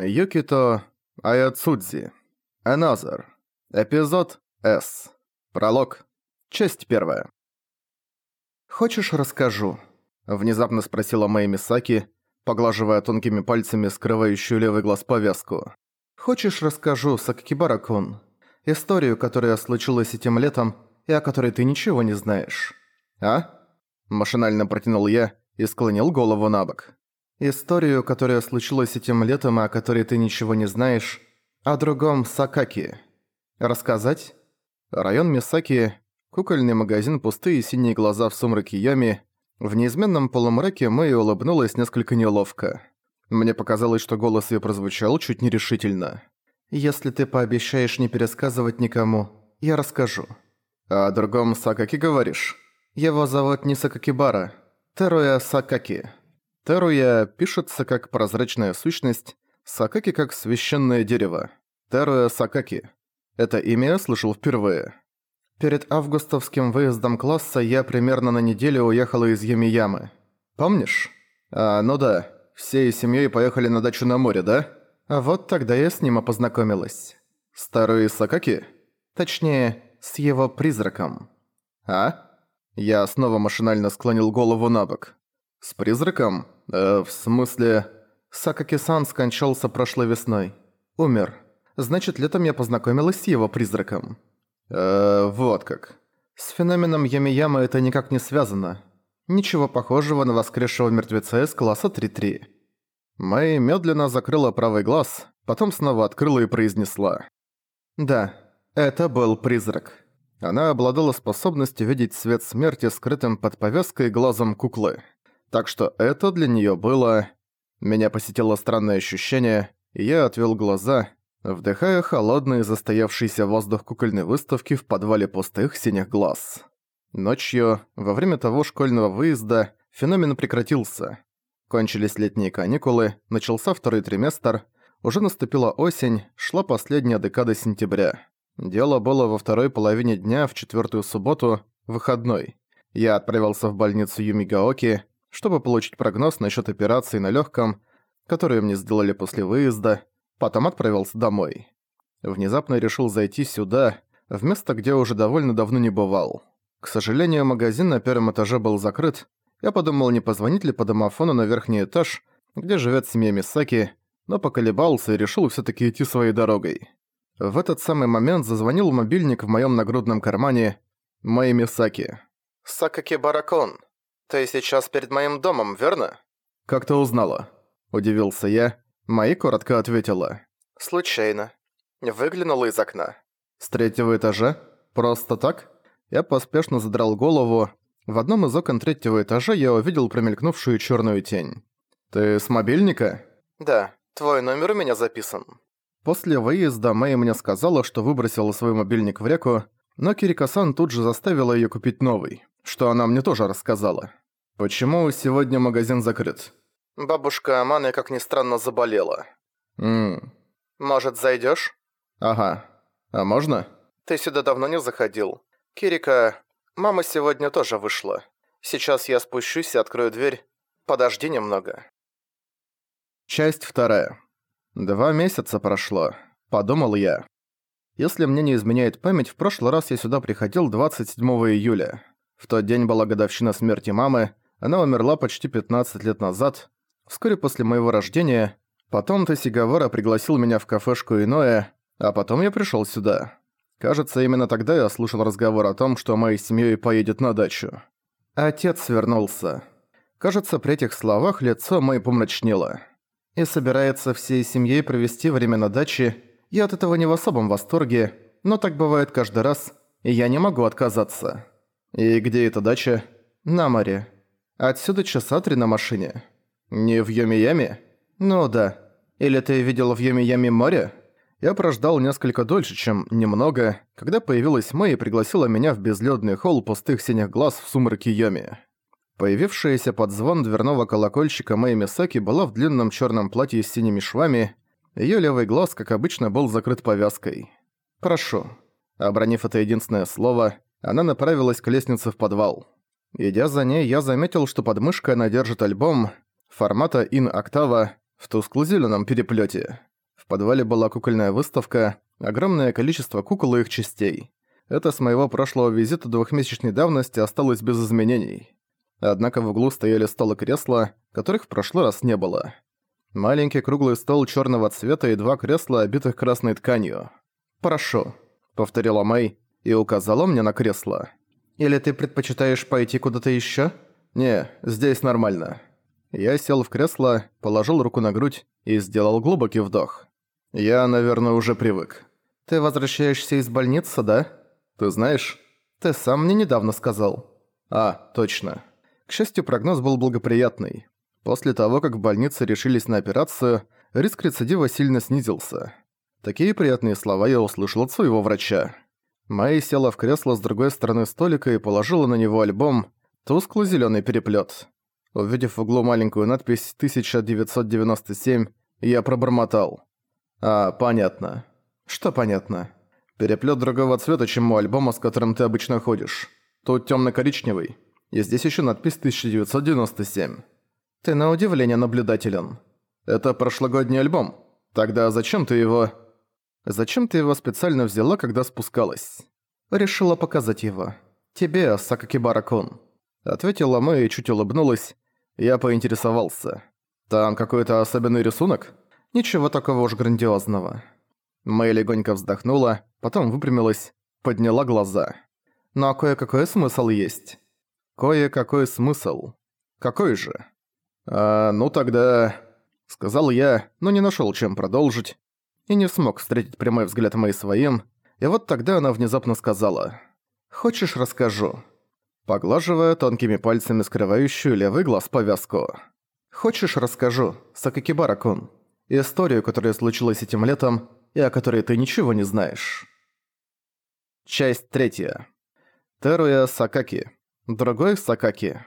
Юкито Аяцудзи. Another. Эпизод S. Пролог. Часть первая. «Хочешь, расскажу?» – внезапно спросила Мэй Мисаки, поглаживая тонкими пальцами скрывающую левый глаз повязку. «Хочешь, расскажу, Саккибара-кун, историю, которая случилась этим летом и о которой ты ничего не знаешь?» «А?» – машинально протянул я и склонил голову на бок. Историю, которая случилась этим летом, о которой ты ничего не знаешь, о другом Сакаки. Рассказать? Район Мисаки, кукольный магазин, пустые синие глаза в сумраке Ями. В неизменном полумраке Мэй улыбнулась несколько неловко. Мне показалось, что голос её прозвучал чуть нерешительно. «Если ты пообещаешь не пересказывать никому, я расскажу». «А «О другом Сакаки говоришь?» «Его зовут не Сакакибара, Теруя Сакаки». Теруя пишется как прозрачная сущность, Сакаки как священное дерево. Теруя Сакаки. Это имя я слышал впервые. Перед августовским выездом класса я примерно на неделю уехала из Ямиямы. Помнишь? А, ну да. Всей семьей поехали на дачу на море, да? А вот тогда я с ним и познакомилась. Старый Сакаки? Точнее, с его призраком. А? Я снова машинально склонил голову на бок. С призраком? Э, в смысле... Сакаки-сан скончался прошлой весной. Умер. Значит, летом я познакомилась с его призраком. Э, вот как. С феноменом Ямияма это никак не связано. Ничего похожего на воскресшего мертвеца из класса 3-3. Мэй медленно закрыла правый глаз, потом снова открыла и произнесла. «Да, это был призрак». Она обладала способностью видеть свет смерти скрытым под повязкой глазом куклы. Так что это для неё было... Меня посетило странное ощущение, и я отвел глаза, вдыхая холодный застоявшийся воздух кукольной выставки в подвале пустых синих глаз. Ночью, во время того школьного выезда, феномен прекратился. Кончились летние каникулы, начался второй триместр, уже наступила осень, шла последняя декада сентября. Дело было во второй половине дня в четвертую субботу, выходной. Я отправился в больницу Юмигаоки, чтобы получить прогноз насчет операции на легком, которую мне сделали после выезда, потом отправился домой. Внезапно решил зайти сюда, в место, где уже довольно давно не бывал. К сожалению, магазин на первом этаже был закрыт. Я подумал, не позвонить ли по домофону на верхний этаж, где живет семья Мисаки, но поколебался и решил все таки идти своей дорогой. В этот самый момент зазвонил мобильник в моем нагрудном кармане моей Мисаки. «Сакаки Баракон», «Ты сейчас перед моим домом, верно?» «Как ты узнала?» – удивился я. Майи коротко ответила. «Случайно. Выглянула из окна». «С третьего этажа? Просто так?» Я поспешно задрал голову. В одном из окон третьего этажа я увидел промелькнувшую черную тень. «Ты с мобильника?» «Да, твой номер у меня записан». После выезда Мэй мне сказала, что выбросила свой мобильник в реку, но Кирикасан тут же заставила её купить новый, что она мне тоже рассказала. «Почему сегодня магазин закрыт?» «Бабушка Аманы, как ни странно, заболела». «Ммм. Может, зайдёшь?» «Ага. А можно?» «Ты сюда давно не заходил. Кирика, мама сегодня тоже вышла. Сейчас я спущусь и открою дверь. Подожди немного». Часть вторая. Два месяца прошло. Подумал я. Если мне не изменяет память, в прошлый раз я сюда приходил 27 июля. В тот день была годовщина смерти мамы, она умерла почти 15 лет назад, вскоре после моего рождения. Потом Тосигавара пригласил меня в кафешку Иное, а потом я пришёл сюда. Кажется, именно тогда я слушал разговор о том, что моей семьей поедет на дачу. Отец вернулся. Кажется, при этих словах лицо мое помрачнело. И собирается всей семьей провести время на даче. Я от этого не в особом восторге, но так бывает каждый раз, и я не могу отказаться. И где эта дача? На море. Отсюда часа три на машине. Не в Йоми-Яме? Ну да. Или ты видел в Йоми-Яме море? Я прождал несколько дольше, чем немного, когда появилась Мэй и пригласила меня в безлюдный холл пустых синих глаз в сумраке Йоми. Появившаяся под звон дверного колокольчика Мэй Мисаки была в длинном черном платье с синими швами, ее левый глаз, как обычно, был закрыт повязкой. «Прошу». Обронив это единственное слово, она направилась к лестнице в подвал. Идя за ней, я заметил, что под мышкой она держит альбом формата Octava в тускло-зелёном переплёте. подвале была кукольная выставка, огромное количество кукол и их частей. Это с моего прошлого визита двухмесячной давности осталось без изменений. Однако в углу стояли стол и кресла, которых в прошлый раз не было. Маленький круглый стол черного цвета и два кресла, обитых красной тканью. «Прошу», — повторила Мэй и указала мне на кресло. «Или ты предпочитаешь пойти куда-то еще? «Не, здесь нормально». Я сел в кресло, положил руку на грудь и сделал глубокий вдох. Я, наверное, уже привык. «Ты возвращаешься из больницы, да?» «Ты знаешь?» «Ты сам мне недавно сказал». «А, точно». К счастью, прогноз был благоприятный. После того, как в больнице решились на операцию, риск рецидива сильно снизился. Такие приятные слова я услышал от своего врача. Мэй села в кресло с другой стороны столика и положила на него альбом «Тусклый зелёный переплёт». Увидев в углу маленькую надпись «1997», я пробормотал. «А, понятно». «Что понятно?» «Переплёт другого цвета, чем у альбома, с которым ты обычно ходишь. Тут тёмно-коричневый. И здесь ещё надпись «1997». «Ты на удивление наблюдателен. Это прошлогодний альбом. Тогда зачем ты его...» «Зачем ты его специально взяла, когда спускалась?» «Решила показать его. Тебе, Сакакибара-кун». Ответила Мэй и чуть улыбнулась. Я поинтересовался. «Там какой-то особенный рисунок?» «Ничего такого уж грандиозного». Мэй легонько вздохнула, потом выпрямилась, подняла глаза. «Но кое-какой смысл есть». «Кое-какой смысл. Какой же?» «А, ну тогда...» Сказал я, но не нашёл чем продолжить. И не смог встретить прямой взгляд Мэй своим. И вот тогда она внезапно сказала. «Хочешь, расскажу?» Поглаживая тонкими пальцами скрывающую левый глаз повязку. «Хочешь, расскажу, Сакакибара-кун, историю, которая случилась этим летом, и о которой ты ничего не знаешь». Часть третья. Теруя Сакаки. Другой Сакаки.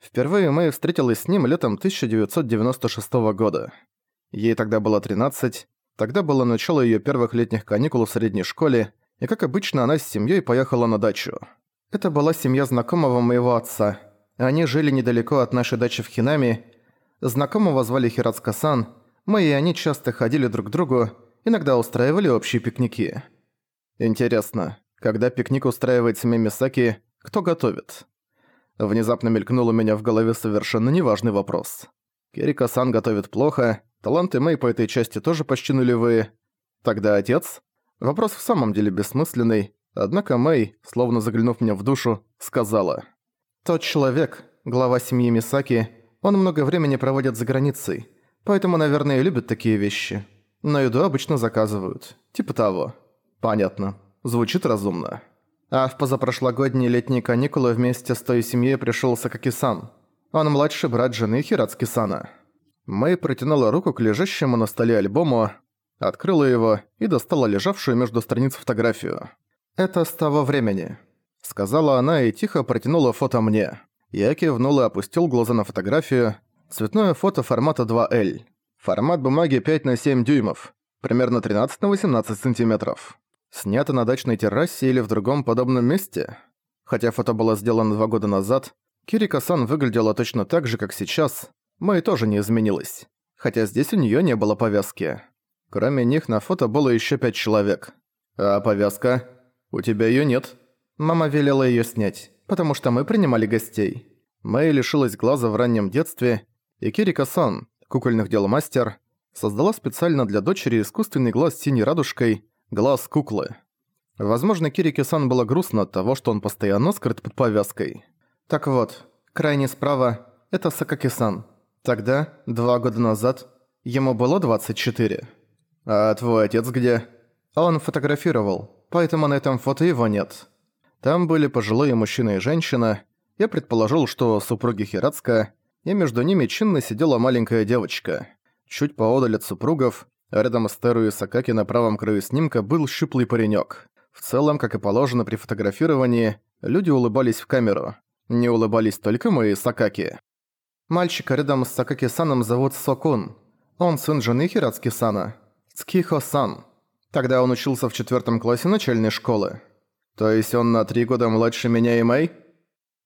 Впервые Мэй встретилась с ним летом 1996 года. Ей тогда было 13, тогда было начало её первых летних каникул в средней школе, и как обычно она с семьёй поехала на дачу. Это была семья знакомого моего отца. Они жили недалеко от нашей дачи в Хинами. Знакомого звали Хирацка-сан. Мы и они часто ходили друг к другу, иногда устраивали общие пикники. Интересно, когда пикник устраивает семья Мисаки, кто готовит? Внезапно мелькнул у меня в голове совершенно неважный вопрос. Кирика-сан готовит плохо, таланты Мэй по этой части тоже почти нулевые. Тогда отец? Вопрос в самом деле бессмысленный, Однако Мэй, словно заглянув мне в душу, сказала. «Тот человек, глава семьи Мисаки, он много времени проводит за границей, поэтому, наверное, и любит такие вещи. Но еду обычно заказывают. Типа того. Понятно. Звучит разумно. А в позапрошлогодние летние каникулы вместе с той семьей пришёл Сакаки-сан. Он младший брат жены Хирацки-сана». Мэй протянула руку к лежащему на столе альбому, открыла его и достала лежавшую между страниц фотографию. «Это с того времени», — сказала она и тихо протянула фото мне. Я кивнул и опустил глаза на фотографию. Цветное фото формата 2L. Формат бумаги 5 на 7 дюймов. Примерно 13 на 18 сантиметров. Снято на дачной террасе или в другом подобном месте. Хотя фото было сделано два года назад, Кирика-сан выглядела точно так же, как сейчас. Мэй тоже не изменилась. Хотя здесь у неё не было повязки. Кроме них на фото было ещё пять человек. А повязка? «У тебя её нет?» Мама велела её снять, потому что мы принимали гостей. Мэй лишилась глаза в раннем детстве, и Кирика-сан, кукольных дел мастер, создала специально для дочери искусственный глаз с синей радужкой, глаз куклы. Возможно, Кирике-сан было грустно от того, что он постоянно скрыт под повязкой. Так вот, крайне справа – это Сакаки-сан. Тогда, два года назад, ему было 24. А твой отец где? Он фотографировал поэтому на этом фото его нет. Там были пожилые мужчина и женщина. Я предположил, что супруги Хирацка, и между ними чинно сидела маленькая девочка. Чуть поодаль от супругов, рядом с Теру и Сакаки на правом краю снимка был щуплый паренек. В целом, как и положено при фотографировании, люди улыбались в камеру. Не улыбались только мы и Сакаки. Мальчика рядом с Сакаки-саном зовут Сокун. Он сын жены Хирацки-сана. Цкихо-сан. Тогда он учился в четвертом классе начальной школы. То есть он на три года младше меня и Мэй?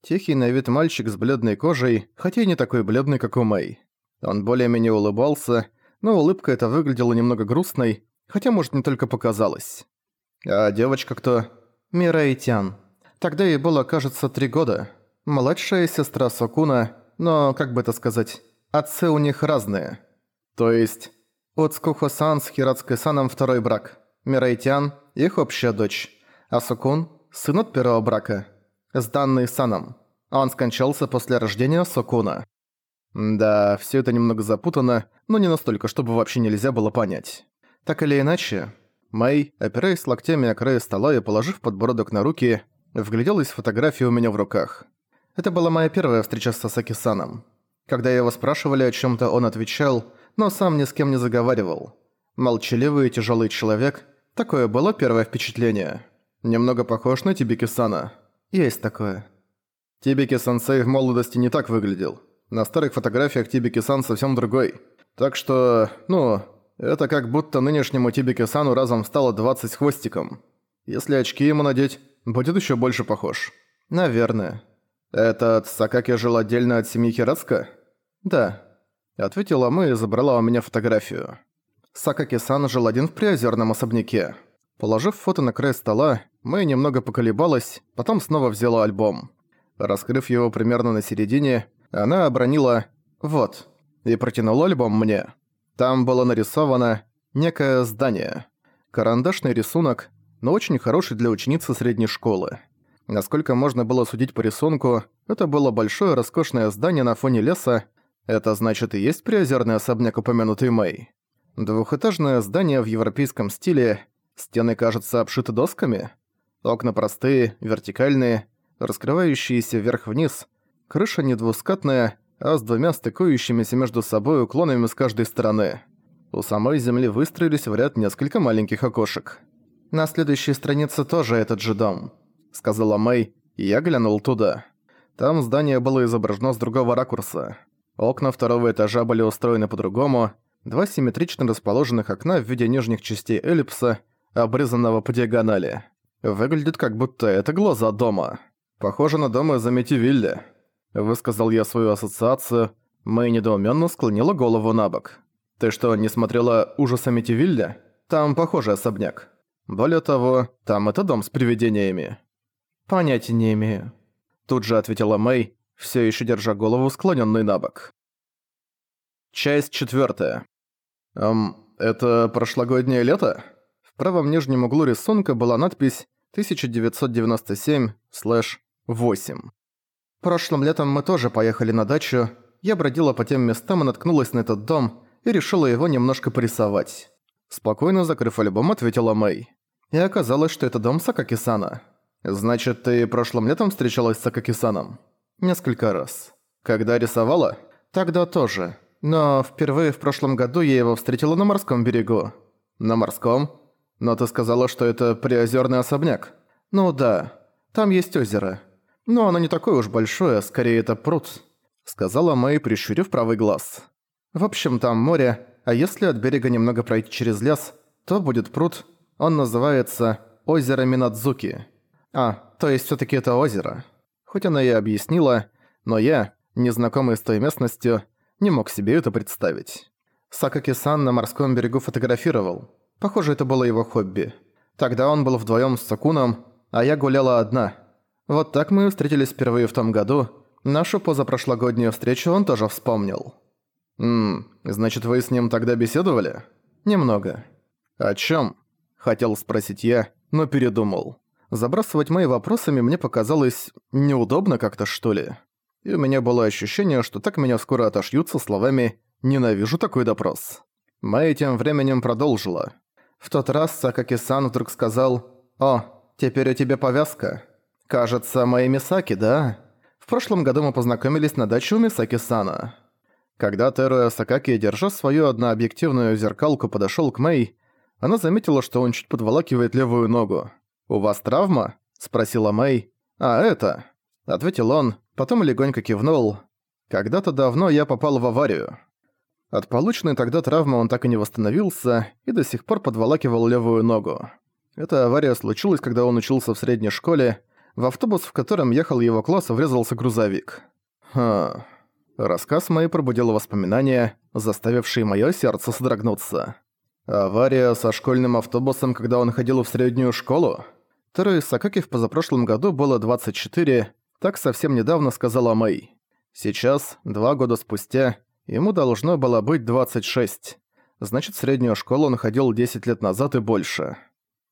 Тихий на вид мальчик с бледной кожей, хотя и не такой бледный, как у Мэй. Он более-менее улыбался, но улыбка эта выглядела немного грустной, хотя, может, не только показалось. А девочка кто? Мираитян. Тогда ей было, кажется, три года. Младшая сестра Сокуна, но, как бы это сказать, отцы у них разные. То есть, Оцкухо-сан с Хирацкой-саном второй брак. Мираитян – их общая дочь. А Сокун – сын от первого брака. С данной саном. Он скончался после рождения Сокуна. Да, все это немного запутано, но не настолько, чтобы вообще нельзя было понять. Так или иначе, Мэй, опираясь локтями о край стола и положив подбородок на руки, вгляделась в фотографию у меня в руках. Это была моя первая встреча с Сасаки-саном. Когда его спрашивали о чем то он отвечал, но сам ни с кем не заговаривал. Молчаливый и тяжелый человек – такое было первое впечатление. Немного похож на Тибики-сана. Есть такое. Тибики-сенсей в молодости не так выглядел. На старых фотографиях Тибики-сан совсем другой. Так что, ну, это как будто нынешнему Тибики-сану разом стало 20 с хвостиком. Если очки ему надеть, будет еще больше похож. Наверное. Этот Сакаки жил отдельно от семьи Хирацка? Да. Ответила мы и забрала у меня фотографию. Сакаки-сан жил один в приозерном особняке. Положив фото на край стола, Мэй немного поколебалась, потом снова взяла альбом. Раскрыв его примерно на середине, она обронила «Вот» и протянула альбом мне. Там было нарисовано некое здание. Карандашный рисунок, но очень хороший для ученицы средней школы. Насколько можно было судить по рисунку, это было большое роскошное здание на фоне леса. Это значит и есть приозерный особняк, упомянутый Мэй. Двухэтажное здание в европейском стиле, стены, кажется, обшиты досками. Окна простые, вертикальные, раскрывающиеся вверх-вниз, Крыша не двускатная, а с двумя стыкующимися между собой уклонами с каждой стороны. У самой земли выстроились в ряд несколько маленьких окошек. «На следующей странице тоже этот же дом», — сказала Мэй, и я глянул туда. Там здание было изображено с другого ракурса. Окна второго этажа были устроены по-другому, два симметрично расположенных окна в виде нижних частей эллипса, обрезанного по диагонали. Выглядит как будто это глаза дома. Похоже на дом из Амитивилля. Высказал я свою ассоциацию, Мэй недоуменно склонила голову на бок. «Ты что, не смотрела «Ужас Амитивилля»? Там похожий особняк. Более того, там это дом с привидениями». «Понятия не имею». Тут же ответила Мэй, все еще держа голову склоненной на бок. Часть четвертая. Эм, это прошлогоднее лето? В правом нижнем углу рисунка была надпись 1997-8. Прошлым летом мы тоже поехали на дачу. Я бродила по тем местам и наткнулась на этот дом и решила его немножко порисовать. Спокойно закрыв альбом, ответила Мэй. И оказалось, что это дом Сакакисана. Значит, ты прошлым летом встречалась с Сакакисаном? Несколько раз. Когда рисовала? Тогда тоже. Но впервые в прошлом году я его встретила на морском берегу. На морском? Но ты сказала, что это приозерный особняк. Ну да. Там есть озеро. «Но оно не такое уж большое, скорее это пруд», — сказала Мэй, прищурив правый глаз. «В общем, там море, а если от берега немного пройти через лес, то будет пруд. Он называется озеро Минадзуки. А, то есть всё-таки это озеро. Хоть она и объяснила, но я, незнакомый с той местностью, не мог себе это представить. Сакаки-сан на морском берегу фотографировал. Похоже, это было его хобби. Тогда он был вдвоем с Сакуном, а я гуляла одна — вот так мы встретились впервые в том году. Нашу позапрошлогоднюю встречу он тоже вспомнил. «Ммм, значит, вы с ним тогда беседовали?» «Немного». «О чём?» – хотел спросить я, но передумал. Забрасывать мои вопросами мне показалось неудобно как-то, что ли. И у меня было ощущение, что так меня скоро отошьют со словами «ненавижу такой допрос». Мэй тем временем продолжила. В тот раз Сакаки-сан вдруг сказал «О, теперь у тебя повязка». «Кажется, мои Мисаки, да? В прошлом году мы познакомились на даче у Мисаки-сана». Когда Теруя Сакаки, держа свою однообъективную зеркалку, подошёл к Мэй, она заметила, что он чуть подволакивает левую ногу. «У вас травма?» – спросила Мэй. «А, это?» – ответил он, потом легонько кивнул. «Когда-то давно я попал в аварию». От полученной тогда травмы он так и не восстановился и до сих пор подволакивал левую ногу. Эта авария случилась, когда он учился в средней школе, в автобус, в котором ехал его класс, врезался грузовик. Ха. Рассказ мой пробудил воспоминания, заставившие моё сердце содрогнуться. Авария со школьным автобусом, когда он ходил в среднюю школу? Теро Сакаки в позапрошлом году было 24, так совсем недавно сказала Мэй. Сейчас, два года спустя, ему должно было быть 26. Значит, среднюю школу он ходил 10 лет назад и больше.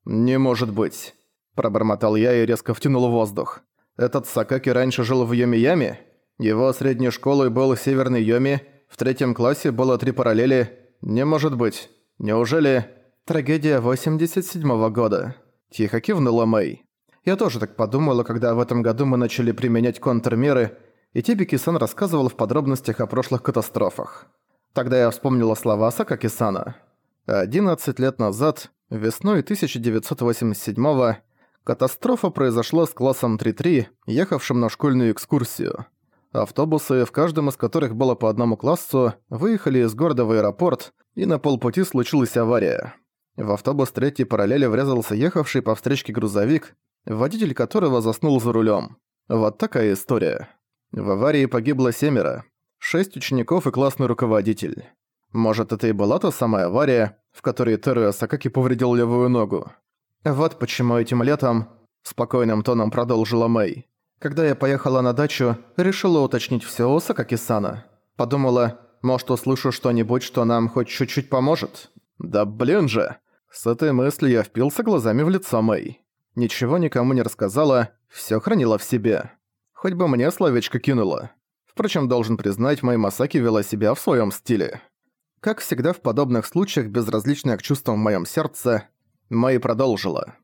«Не может быть», – пробормотал я и резко втянул воздух. «Этот Сакаки раньше жил в Йоми-Яме? Его средней школой был Северный Йоми, в третьем классе было три параллели. Не может быть. Неужели...» «Трагедия 87-го года», – тихо кивнула Мэй. «Я тоже так подумала, когда в этом году мы начали применять контрмеры, и Тибики-сан рассказывал в подробностях о прошлых катастрофах. Тогда я вспомнила слова Сакаки-сана. 11 лет назад, весной 1987-го, катастрофа произошла с классом 3-3, ехавшим на школьную экскурсию. Автобусы, в каждом из которых было по одному классу, выехали из города в аэропорт, и на полпути случилась авария. В автобус третьей параллели врезался ехавший по встречке грузовик, водитель которого заснул за рулем. Вот такая история. В аварии погибло семеро, шесть учеников и классный руководитель. Может, это и была та самая авария, в которой Теру Асакаки повредил левую ногу. Вот почему этим летом, спокойным тоном продолжила Мэй, когда я поехала на дачу, решила уточнить всё у Сакаки-сана. Подумала, может, услышу что-нибудь, что нам хоть чуть-чуть поможет. Да блин же! С этой мыслью я впился глазами в лицо Мэй. Ничего никому не рассказала, всё хранила в себе. Хоть бы мне словечко кинула. Впрочем, должен признать, моя Масаки вела себя в своем стиле. Как всегда в подобных случаях, безразличная к чувствам в моем сердце, Мэй продолжила.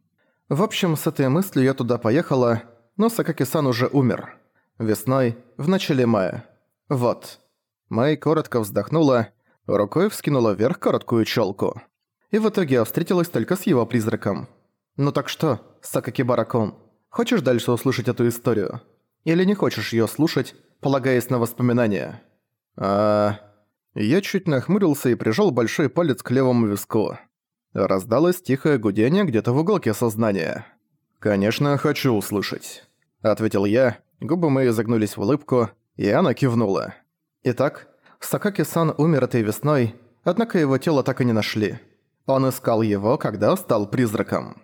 В общем, с этой мыслью я туда поехала, но Сакаки-сан уже умер. Весной, в начале мая. Вот. Мэй коротко вздохнула, рукой вскинула вверх короткую челку. И в итоге я встретилась только с его призраком. «Ну так что, Сакаки-баракон, хочешь дальше услышать эту историю? Или не хочешь ее слушать, полагаясь на воспоминания. А... Я чуть нахмурился и прижал большой палец к левому виску. Раздалось тихое гудение где-то в уголке сознания. «Конечно, хочу услышать», — ответил я, губы мои загнулись в улыбку, и она кивнула. Итак, Сакаки-сан умер этой весной, однако его тело так и не нашли. Он искал его, когда стал призраком.